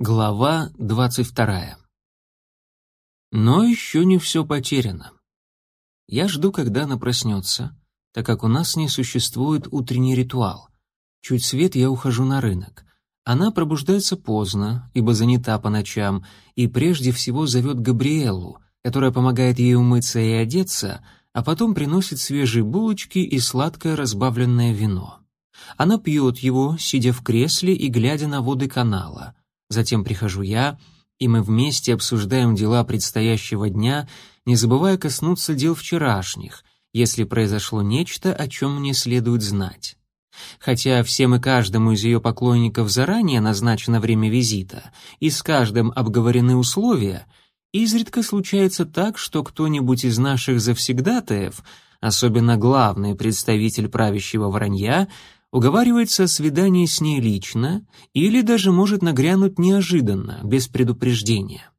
Глава двадцать вторая. Но еще не все потеряно. Я жду, когда она проснется, так как у нас не существует утренний ритуал. Чуть свет я ухожу на рынок. Она пробуждается поздно, ибо занята по ночам, и прежде всего зовет Габриэлу, которая помогает ей умыться и одеться, а потом приносит свежие булочки и сладкое разбавленное вино. Она пьет его, сидя в кресле и глядя на воды канала — Затем прихожу я, и мы вместе обсуждаем дела предстоящего дня, не забывая коснуться дел вчерашних, если произошло нечто, о чем мне следует знать. Хотя всем и каждому из ее поклонников заранее назначено время визита, и с каждым обговорены условия, изредка случается так, что кто-нибудь из наших завсегдатаев, особенно главный представитель правящего вранья, уговаривается о свидании с ней лично или даже может нагрянуть неожиданно, без предупреждения.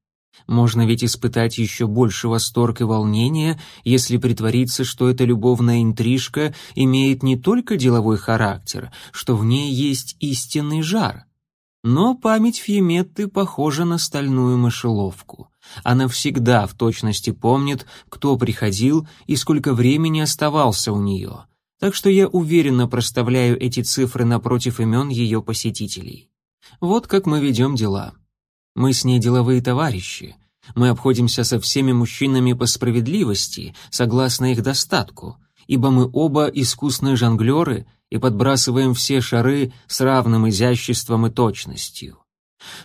Можно ведь испытать еще больше восторг и волнения, если притвориться, что эта любовная интрижка имеет не только деловой характер, что в ней есть истинный жар. Но память Фьеметты похожа на стальную мышеловку. Она всегда в точности помнит, кто приходил и сколько времени оставался у нее — так что я уверенно проставляю эти цифры напротив имен ее посетителей. Вот как мы ведем дела. Мы с ней деловые товарищи. Мы обходимся со всеми мужчинами по справедливости, согласно их достатку, ибо мы оба искусные жонглеры и подбрасываем все шары с равным изяществом и точностью.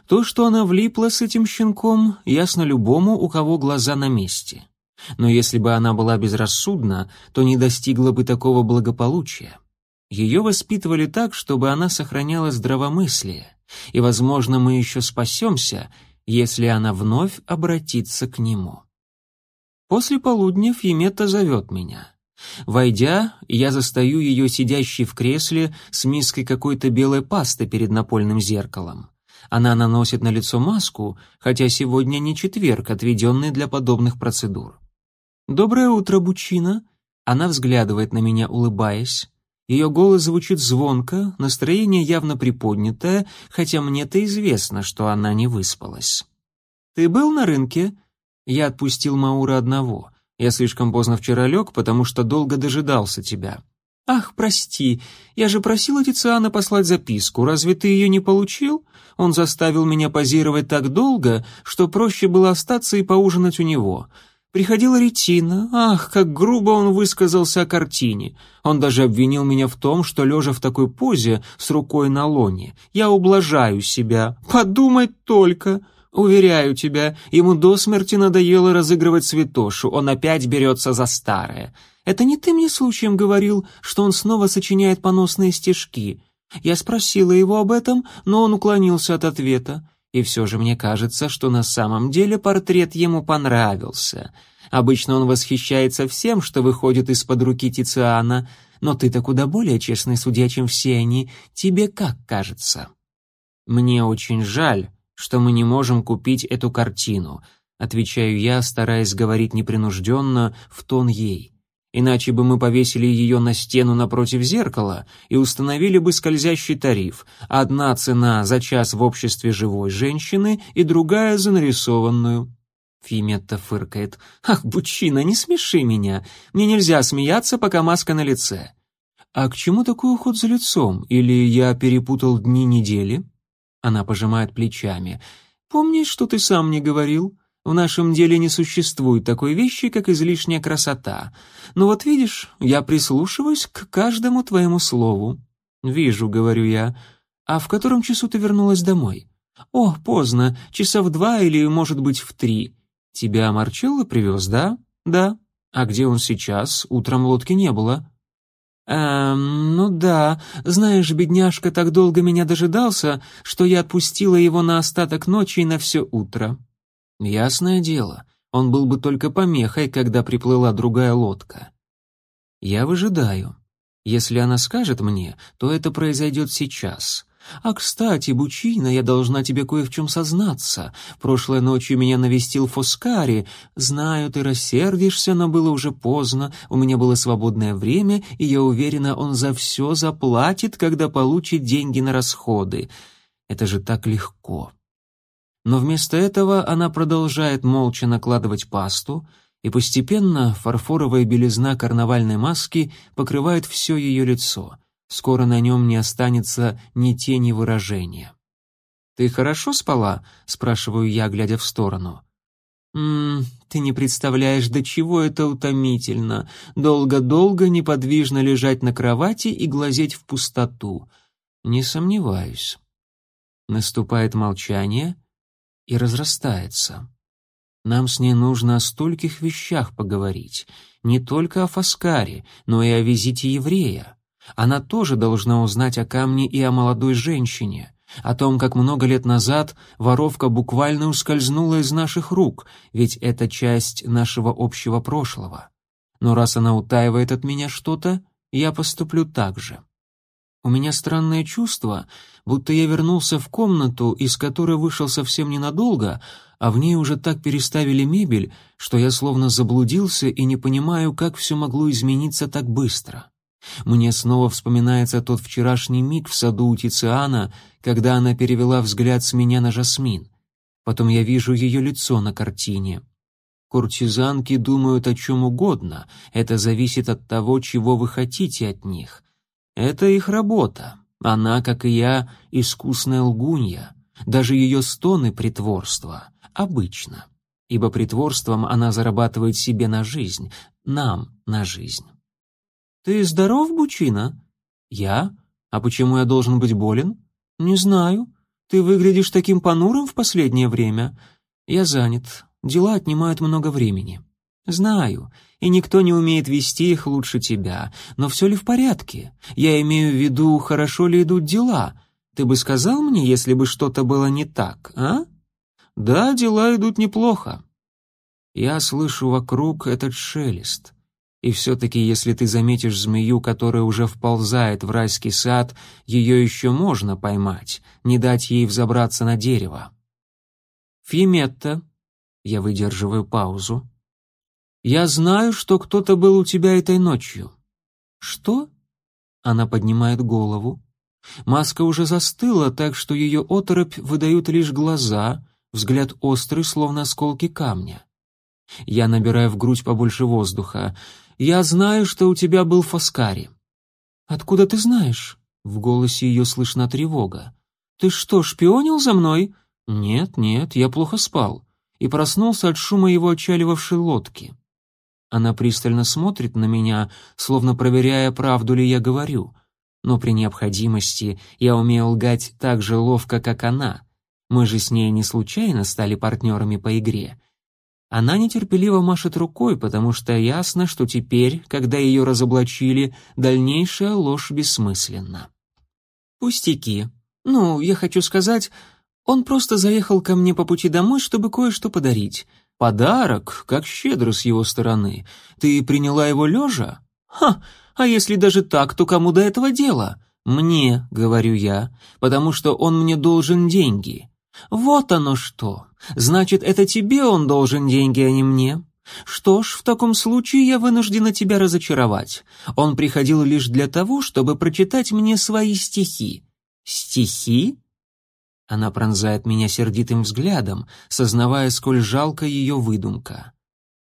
То, что она влипла с этим щенком, ясно любому, у кого глаза на месте но если бы она была безрассудна, то не достигла бы такого благополучия. Ее воспитывали так, чтобы она сохраняла здравомыслие, и, возможно, мы еще спасемся, если она вновь обратится к нему. После полудня Фемета зовет меня. Войдя, я застаю ее сидящей в кресле с миской какой-то белой пасты перед напольным зеркалом. Она наносит на лицо маску, хотя сегодня не четверг, отведенный для подобных процедур. «Доброе утро, Бучина!» Она взглядывает на меня, улыбаясь. Ее голос звучит звонко, настроение явно приподнятое, хотя мне-то известно, что она не выспалась. «Ты был на рынке?» Я отпустил Маура одного. Я слишком поздно вчера лег, потому что долго дожидался тебя. «Ах, прости, я же просила Тициана послать записку, разве ты ее не получил? Он заставил меня позировать так долго, что проще было остаться и поужинать у него. Приходила Ретина. Ах, как грубо он высказался о картине. Он даже обвинил меня в том, что, лежа в такой позе, с рукой на лоне, я ублажаю себя. Подумать только. Уверяю тебя, ему до смерти надоело разыгрывать святошу, он опять берется за старое. Это не ты мне случаем говорил, что он снова сочиняет поносные стишки? Я спросила его об этом, но он уклонился от ответа. И все же мне кажется, что на самом деле портрет ему понравился. Обычно он восхищается всем, что выходит из-под руки Тициана, но ты-то куда более честный судья, чем все они. Тебе как кажется? Мне очень жаль, что мы не можем купить эту картину, отвечаю я, стараясь говорить непринужденно, в тон ей иначе бы мы повесили ее на стену напротив зеркала и установили бы скользящий тариф. Одна цена за час в обществе живой женщины и другая за нарисованную. Фиметта фыркает. «Ах, Бучина, не смеши меня. Мне нельзя смеяться, пока маска на лице». «А к чему такой уход за лицом? Или я перепутал дни недели?» Она пожимает плечами. «Помнишь, что ты сам мне говорил? В нашем деле не существует такой вещи, как излишняя красота. Но вот видишь, я прислушиваюсь к каждому твоему слову. Вижу, говорю я. А в котором часу ты вернулась домой? О, поздно, часа в два или, может быть, в три. Тебя Марчелло привез, да? Да. А где он сейчас? Утром лодки не было. «Эм, ну да, знаешь, бедняжка так долго меня дожидался, что я отпустила его на остаток ночи и на все утро. Ясное дело, он был бы только помехой, когда приплыла другая лодка. Я выжидаю. Если она скажет мне, то это произойдет сейчас. А, кстати, Бучина, я должна тебе кое в чем сознаться. Прошлой ночью меня навестил Фоскари. Знаю, ты рассердишься, но было уже поздно. У меня было свободное время, и я уверена, он за все заплатит, когда получит деньги на расходы. Это же так легко. Но вместо этого она продолжает молча накладывать пасту, и постепенно фарфоровая белизна карнавальной маски покрывает все ее лицо. Скоро на нем не останется ни тени выражения. «Ты хорошо спала?» — спрашиваю я, глядя в сторону. «Ммм, ты не представляешь, до чего это утомительно. Долго-долго неподвижно лежать на кровати и глазеть в пустоту. Не сомневаюсь». Наступает молчание и разрастается. Нам с ней нужно о стольких вещах поговорить, не только о Фаскаре, но и о визите еврея. Она тоже должна узнать о камне и о молодой женщине, о том, как много лет назад воровка буквально ускользнула из наших рук, ведь это часть нашего общего прошлого. Но раз она утаивает от меня что-то, я поступлю так же. У меня странное чувство, будто я вернулся в комнату, из которой вышел совсем ненадолго, а в ней уже так переставили мебель, что я словно заблудился и не понимаю, как все могло измениться так быстро. Мне снова вспоминается тот вчерашний миг в саду у Тициана, когда она перевела взгляд с меня на Жасмин. Потом я вижу ее лицо на картине. Куртизанки думают о чем угодно, это зависит от того, чего вы хотите от них. Это их работа. Она, как и я, искусная лгунья. Даже ее стоны — притворство. Обычно. Ибо притворством она зарабатывает себе на жизнь, нам на жизнь. «Ты здоров, Бучина?» «Я? А почему я должен быть болен?» «Не знаю. Ты выглядишь таким понурым в последнее время. Я занят. Дела отнимают много времени». «Знаю, и никто не умеет вести их лучше тебя. Но все ли в порядке? Я имею в виду, хорошо ли идут дела. Ты бы сказал мне, если бы что-то было не так, а?» «Да, дела идут неплохо». Я слышу вокруг этот шелест. И все-таки, если ты заметишь змею, которая уже вползает в райский сад, ее еще можно поймать, не дать ей взобраться на дерево. «Фиметта», — я выдерживаю паузу, — «я знаю, что кто-то был у тебя этой ночью». «Что?» Она поднимает голову. Маска уже застыла, так что ее оторопь выдают лишь глаза, взгляд острый, словно осколки камня. Я набираю в грудь побольше воздуха. Я знаю, что у тебя был Фаскари». «Откуда ты знаешь?» В голосе ее слышна тревога. «Ты что, шпионил за мной?» «Нет, нет, я плохо спал» и проснулся от шума его отчаливавшей лодки. Она пристально смотрит на меня, словно проверяя, правду ли я говорю. Но при необходимости я умею лгать так же ловко, как она. Мы же с ней не случайно стали партнерами по игре. Она нетерпеливо машет рукой, потому что ясно, что теперь, когда ее разоблачили, дальнейшая ложь бессмысленна. «Пустяки. Ну, я хочу сказать, он просто заехал ко мне по пути домой, чтобы кое-что подарить. Подарок, как щедро с его стороны. Ты приняла его лежа? Ха, а если даже так, то кому до этого дела? Мне, говорю я, потому что он мне должен деньги. Вот оно что. Значит, это тебе он должен деньги, а не мне. Что ж, в таком случае я вынуждена тебя разочаровать. Он приходил лишь для того, чтобы прочитать мне свои стихи. Стихи? Она пронзает меня сердитым взглядом, сознавая, сколь жалко ее выдумка.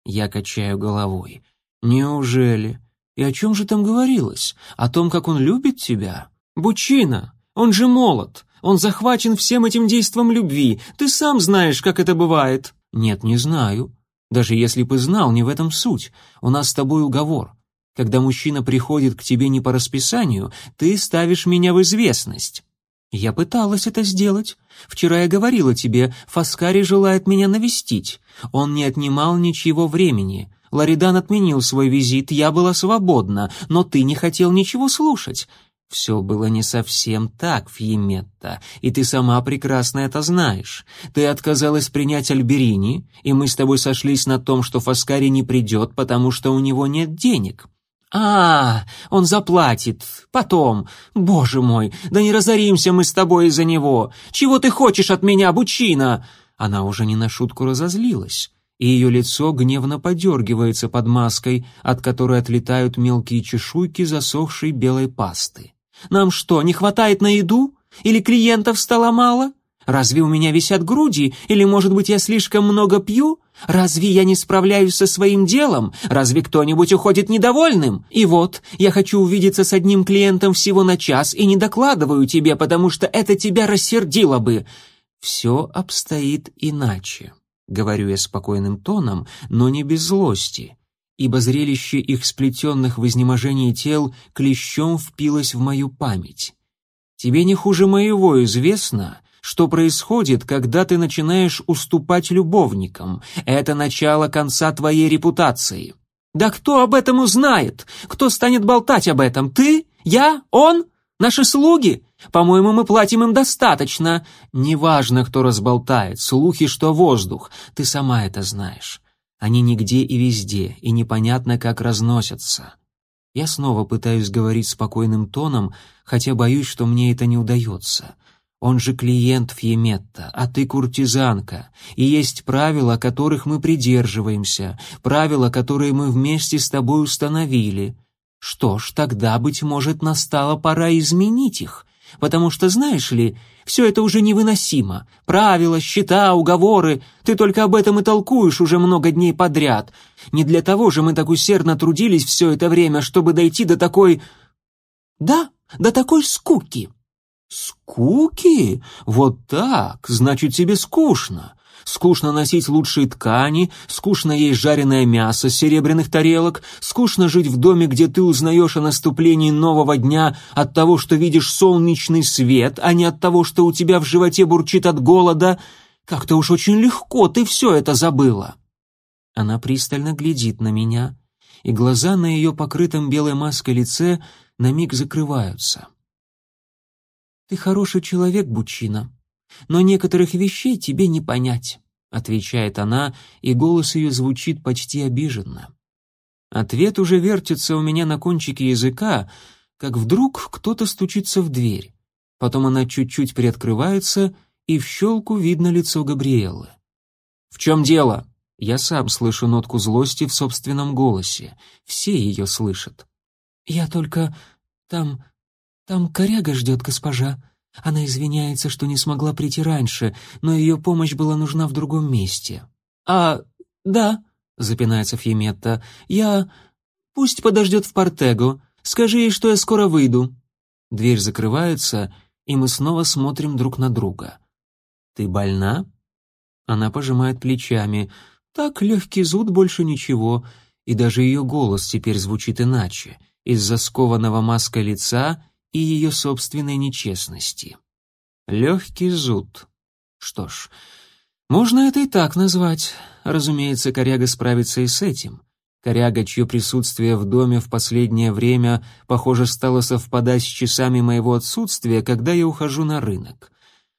Я качаю головой. Неужели? И о чем же там говорилось? О том, как он любит тебя? Бучина! Он же молод! Он захвачен всем этим действом любви. Ты сам знаешь, как это бывает». «Нет, не знаю. Даже если бы знал, не в этом суть. У нас с тобой уговор. Когда мужчина приходит к тебе не по расписанию, ты ставишь меня в известность». «Я пыталась это сделать. Вчера я говорила тебе, Фаскари желает меня навестить. Он не отнимал ничего времени. Ларидан отменил свой визит, я была свободна, но ты не хотел ничего слушать. Все было не совсем так, Фьеметта, и ты сама прекрасно это знаешь. Ты отказалась принять Альберини, и мы с тобой сошлись на том, что Фаскари не придет, потому что у него нет денег. А, он заплатит. Потом. Боже мой, да не разоримся мы с тобой из-за него. Чего ты хочешь от меня, Бучина? Она уже не на шутку разозлилась, и ее лицо гневно подергивается под маской, от которой отлетают мелкие чешуйки засохшей белой пасты. Нам что, не хватает на еду? Или клиентов стало мало? Разве у меня висят груди? Или, может быть, я слишком много пью? Разве я не справляюсь со своим делом? Разве кто-нибудь уходит недовольным? И вот, я хочу увидеться с одним клиентом всего на час и не докладываю тебе, потому что это тебя рассердило бы. Все обстоит иначе, говорю я спокойным тоном, но не без злости, ибо зрелище их сплетенных в изнеможении тел клещом впилось в мою память. Тебе не хуже моего известно, что происходит, когда ты начинаешь уступать любовникам. Это начало конца твоей репутации. Да кто об этом узнает? Кто станет болтать об этом? Ты? Я? Он? Наши слуги? По-моему, мы платим им достаточно. Неважно, кто разболтает, слухи, что воздух. Ты сама это знаешь. Они нигде и везде, и непонятно, как разносятся. Я снова пытаюсь говорить спокойным тоном, хотя боюсь, что мне это не удается. Он же клиент Фьеметта, а ты куртизанка, и есть правила, которых мы придерживаемся, правила, которые мы вместе с тобой установили. Что ж, тогда, быть может, настала пора изменить их, потому что, знаешь ли, все это уже невыносимо. Правила, счета, уговоры, ты только об этом и толкуешь уже много дней подряд. Не для того же мы так усердно трудились все это время, чтобы дойти до такой... Да, до такой скуки. «Скуки? Вот так? Значит, тебе скучно. Скучно носить лучшие ткани, скучно есть жареное мясо с серебряных тарелок, скучно жить в доме, где ты узнаешь о наступлении нового дня от того, что видишь солнечный свет, а не от того, что у тебя в животе бурчит от голода. Как-то уж очень легко ты все это забыла». Она пристально глядит на меня, и глаза на ее покрытом белой маской лице на миг закрываются. «Ты хороший человек, Бучина, но некоторых вещей тебе не понять», — отвечает она, и голос ее звучит почти обиженно. Ответ уже вертится у меня на кончике языка, как вдруг кто-то стучится в дверь. Потом она чуть-чуть приоткрывается, и в щелку видно лицо Габриэлы. «В чем дело?» Я сам слышу нотку злости в собственном голосе. Все ее слышат. «Я только... там... «Там коряга ждет госпожа. Она извиняется, что не смогла прийти раньше, но ее помощь была нужна в другом месте». «А, да», — запинается Фьеметта, — «я... Пусть подождет в Портего. Скажи ей, что я скоро выйду». Дверь закрывается, и мы снова смотрим друг на друга. «Ты больна?» Она пожимает плечами. «Так, легкий зуд, больше ничего». И даже ее голос теперь звучит иначе. Из-за скованного маской лица и ее собственной нечестности. Легкий зуд. Что ж, можно это и так назвать. Разумеется, коряга справится и с этим. Коряга, чье присутствие в доме в последнее время, похоже, стало совпадать с часами моего отсутствия, когда я ухожу на рынок.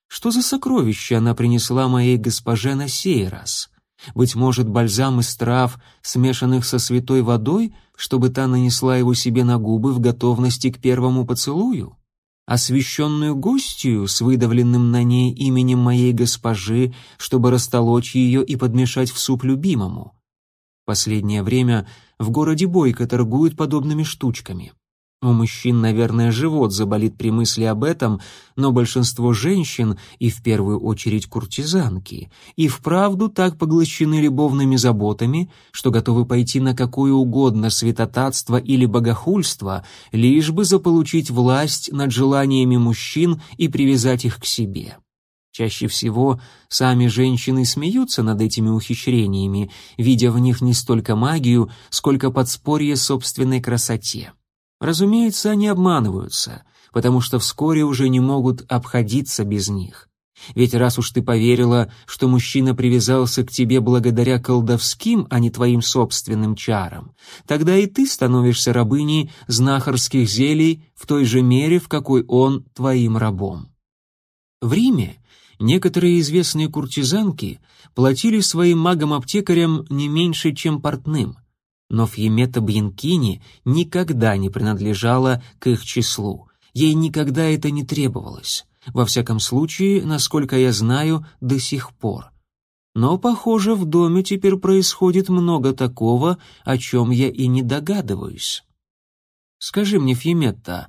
Что за сокровище она принесла моей госпоже на сей раз? Быть может, бальзам из трав, смешанных со святой водой, чтобы та нанесла его себе на губы в готовности к первому поцелую? Освященную гостью с выдавленным на ней именем моей госпожи, чтобы растолочь ее и подмешать в суп любимому? Последнее время в городе Бойко торгуют подобными штучками. У мужчин, наверное, живот заболит при мысли об этом, но большинство женщин, и в первую очередь куртизанки, и вправду так поглощены любовными заботами, что готовы пойти на какое угодно святотатство или богохульство, лишь бы заполучить власть над желаниями мужчин и привязать их к себе. Чаще всего сами женщины смеются над этими ухищрениями, видя в них не столько магию, сколько подспорье собственной красоте. Разумеется, они обманываются, потому что вскоре уже не могут обходиться без них. Ведь раз уж ты поверила, что мужчина привязался к тебе благодаря колдовским, а не твоим собственным чарам, тогда и ты становишься рабыней знахарских зелий в той же мере, в какой он твоим рабом. В Риме некоторые известные куртизанки платили своим магам-аптекарям не меньше, чем портным, но Фьемета Бьянкини никогда не принадлежала к их числу. Ей никогда это не требовалось. Во всяком случае, насколько я знаю, до сих пор. Но, похоже, в доме теперь происходит много такого, о чем я и не догадываюсь. Скажи мне, Фьеметта,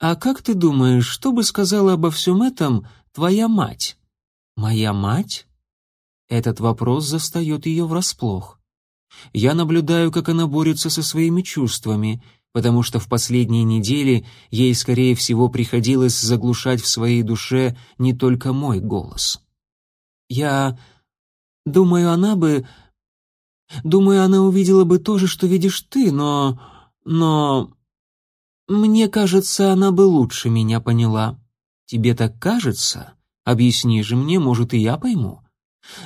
а как ты думаешь, что бы сказала обо всем этом твоя мать, Моя мать? Этот вопрос застает ее врасплох. Я наблюдаю, как она борется со своими чувствами, потому что в последние недели ей, скорее всего, приходилось заглушать в своей душе не только мой голос. Я думаю, она бы... Думаю, она увидела бы то же, что видишь ты, но... но... Мне кажется, она бы лучше меня поняла. Тебе так кажется? Объясни же мне, может, и я пойму.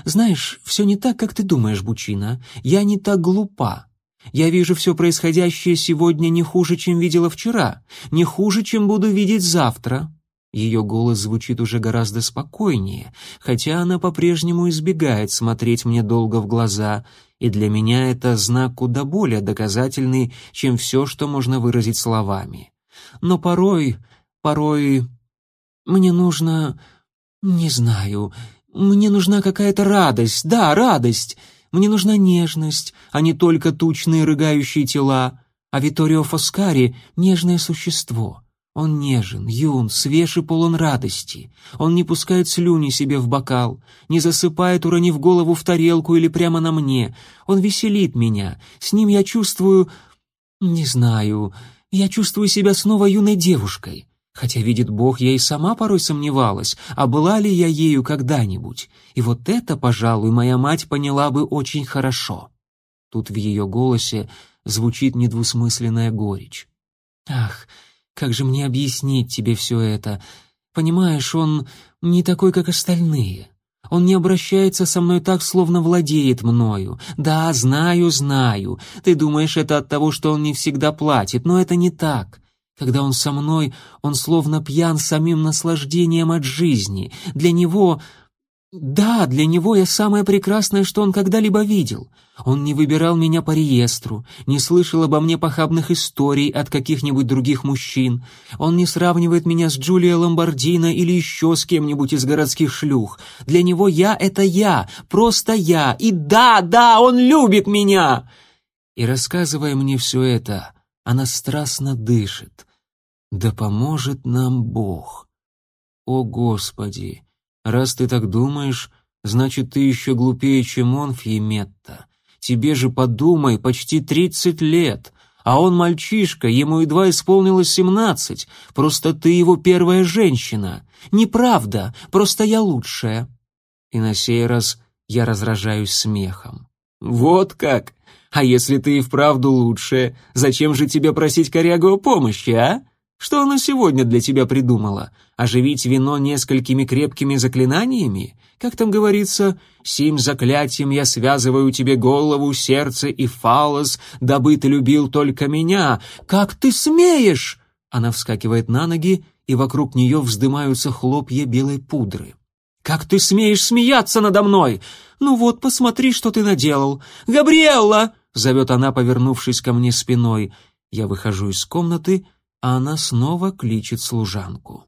Знаешь, все не так, как ты думаешь, Бучина. Я не так глупа. Я вижу все происходящее сегодня не хуже, чем видела вчера, не хуже, чем буду видеть завтра. Ее голос звучит уже гораздо спокойнее, хотя она по-прежнему избегает смотреть мне долго в глаза, и для меня это знак куда более доказательный, чем все, что можно выразить словами. Но порой, порой мне нужно... не знаю, мне нужна какая-то радость, да, радость. Мне нужна нежность, а не только тучные рыгающие тела. А Виторио Фоскари — нежное существо. Он нежен, юн, свеж и полон радости. Он не пускает слюни себе в бокал, не засыпает, уронив голову в тарелку или прямо на мне. Он веселит меня. С ним я чувствую... Не знаю. Я чувствую себя снова юной девушкой. Хотя, видит Бог, я и сама порой сомневалась, а была ли я ею когда-нибудь. И вот это, пожалуй, моя мать поняла бы очень хорошо. Тут в ее голосе звучит недвусмысленная горечь. «Ах, как же мне объяснить тебе все это? Понимаешь, он не такой, как остальные. Он не обращается со мной так, словно владеет мною. Да, знаю, знаю. Ты думаешь, это от того, что он не всегда платит, но это не так. Когда он со мной, он словно пьян самим наслаждением от жизни. Для него... Да, для него я самое прекрасное, что он когда-либо видел. Он не выбирал меня по реестру, не слышал обо мне похабных историй от каких-нибудь других мужчин. Он не сравнивает меня с Джулией Ламбордино или еще с кем-нибудь из городских шлюх. Для него я — это я, просто я. И да, да, он любит меня!» И рассказывая мне все это, она страстно дышит. «Да поможет нам Бог!» «О, Господи! Раз ты так думаешь, значит, ты еще глупее, чем он, Фьеметта. Тебе же, подумай, почти тридцать лет, а он мальчишка, ему едва исполнилось семнадцать. Просто ты его первая женщина. Неправда, просто я лучшая». И на сей раз я разражаюсь смехом. «Вот как! А если ты и вправду лучшая, зачем же тебе просить корягу о помощи, а? Что она сегодня для тебя придумала? Оживить вино несколькими крепкими заклинаниями? Как там говорится, «Сим заклятием я связываю тебе голову, сердце и фалос, дабы ты любил только меня». Как ты смеешь?» Она вскакивает на ноги, и вокруг нее вздымаются хлопья белой пудры. «Как ты смеешь смеяться надо мной? Ну вот, посмотри, что ты наделал! Габриэлла!» — зовет она, повернувшись ко мне спиной. Я выхожу из комнаты, а она снова кличет служанку.